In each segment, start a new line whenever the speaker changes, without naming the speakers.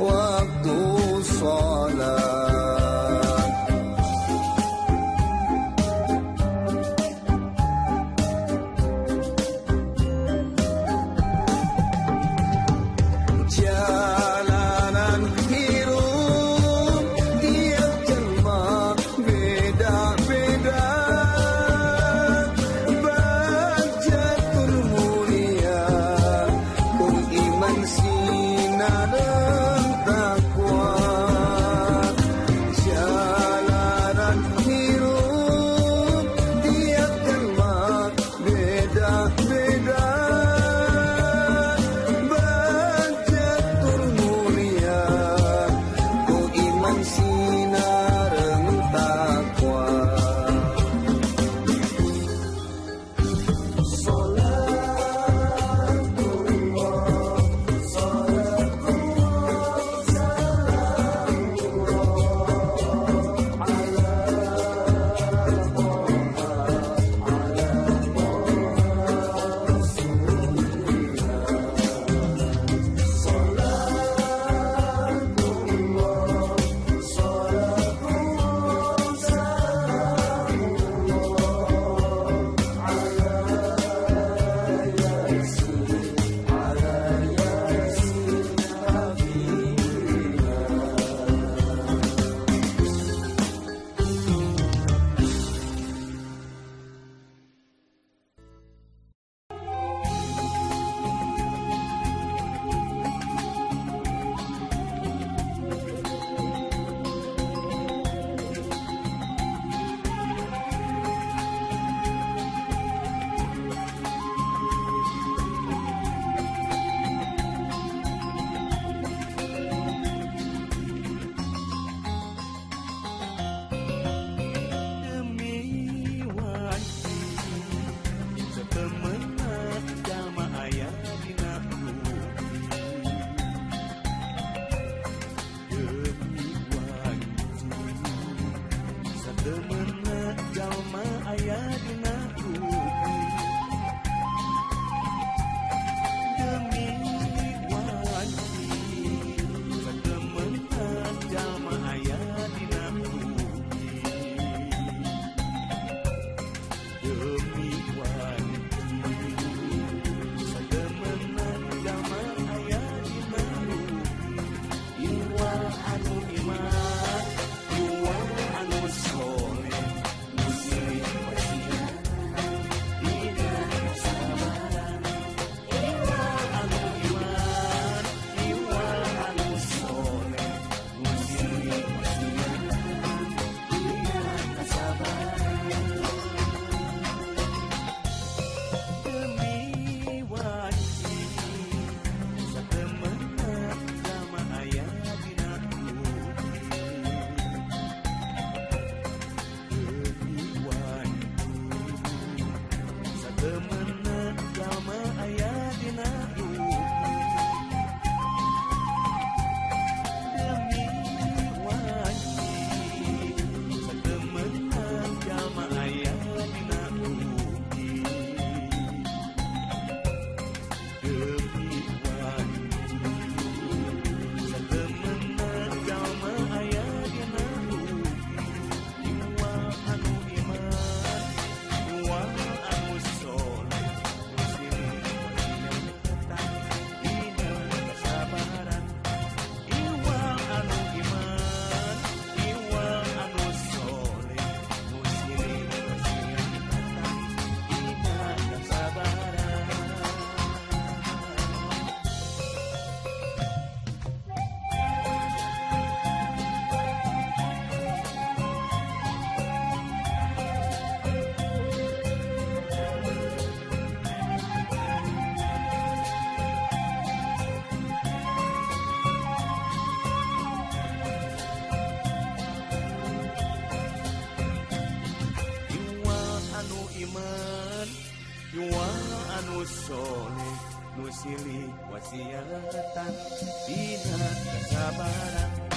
Wow. anu iman dua anu soleh nusilih wasiatan dina
kesabaran.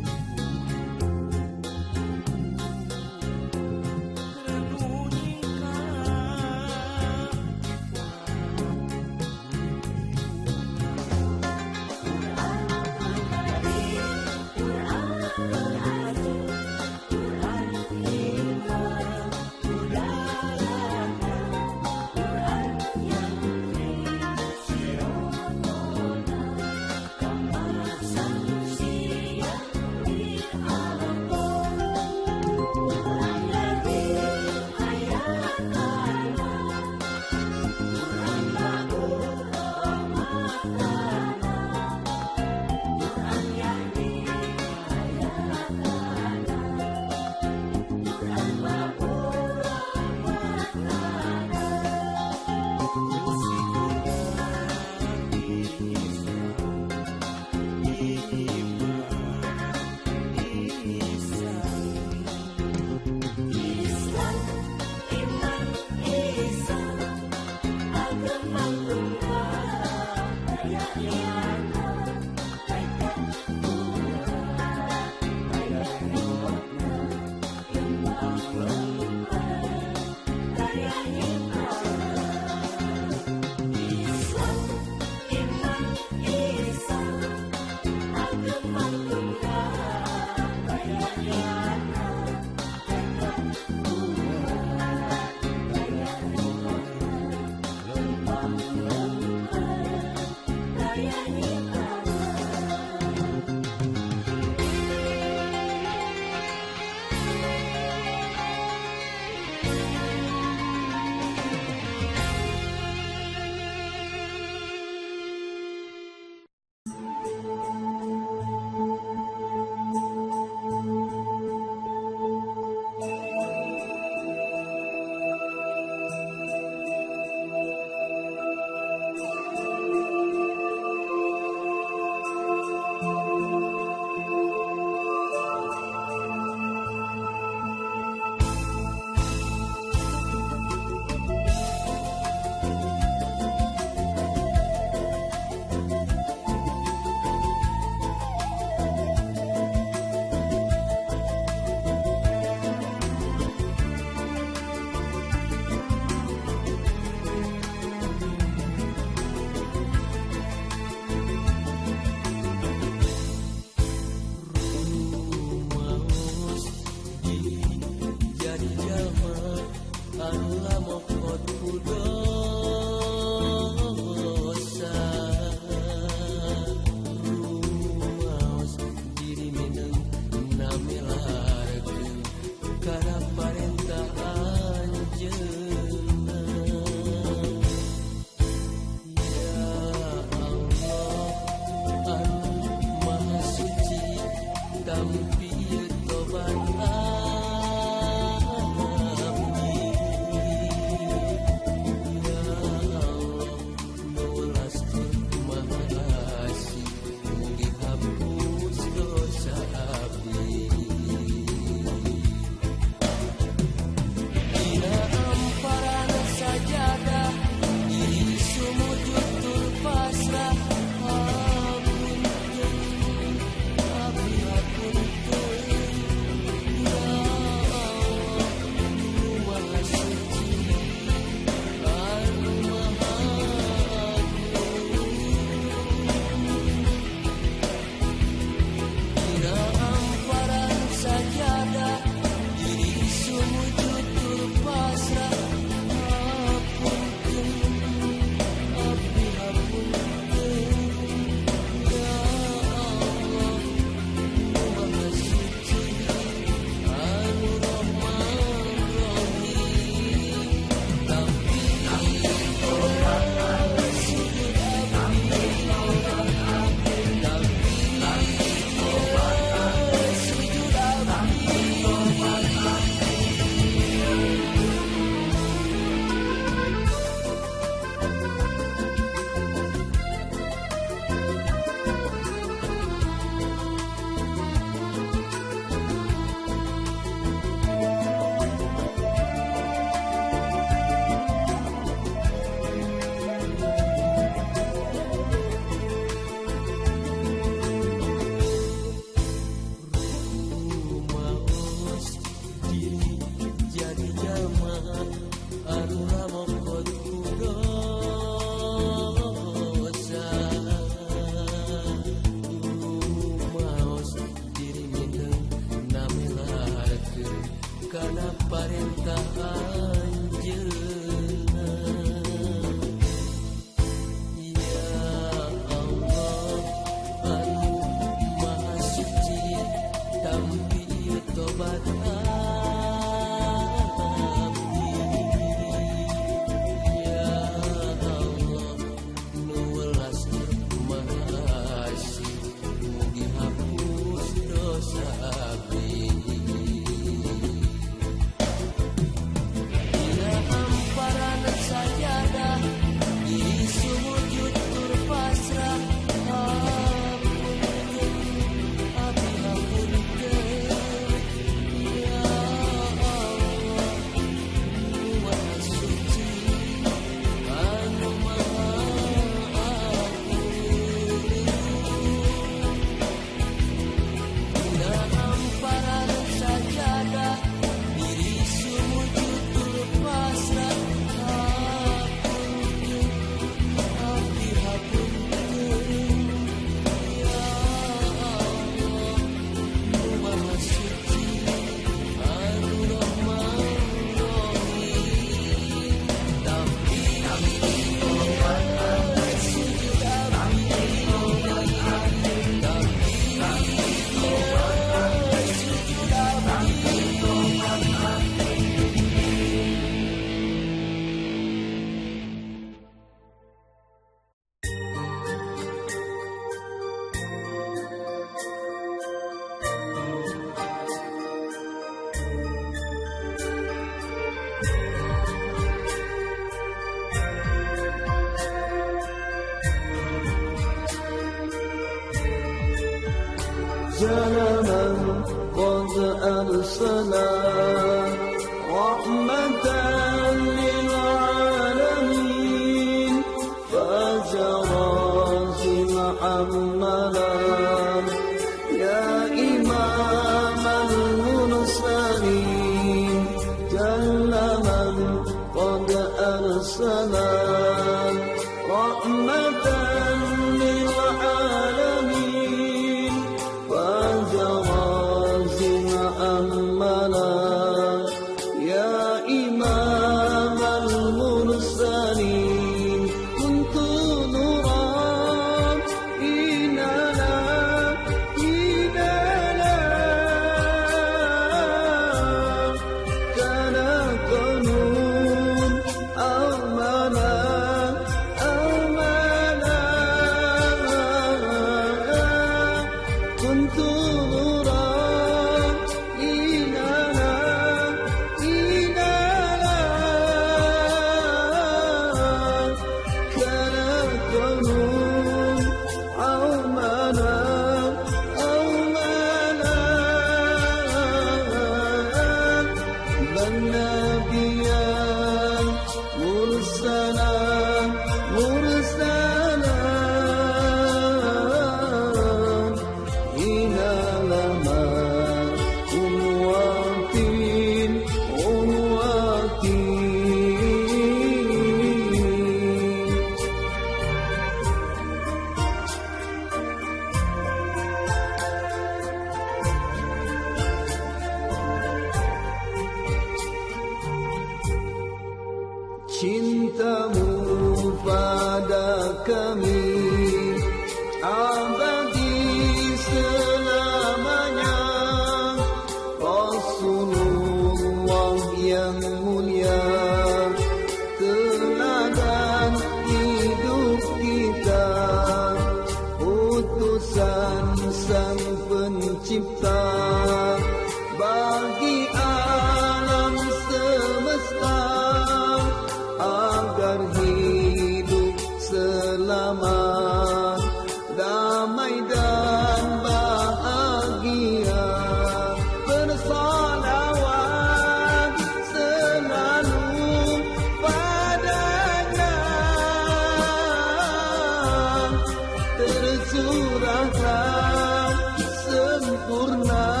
curahkan sempurna.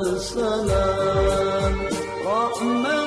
السلام. رحمة